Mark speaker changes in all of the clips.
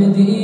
Speaker 1: قصي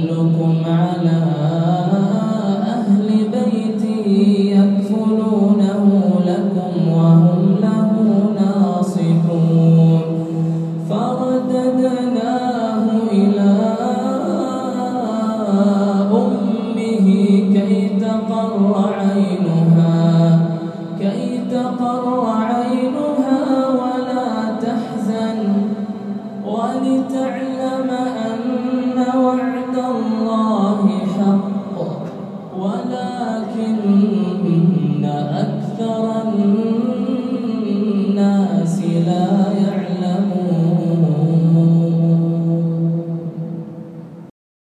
Speaker 1: no con أكثر الناس لا يعلمون.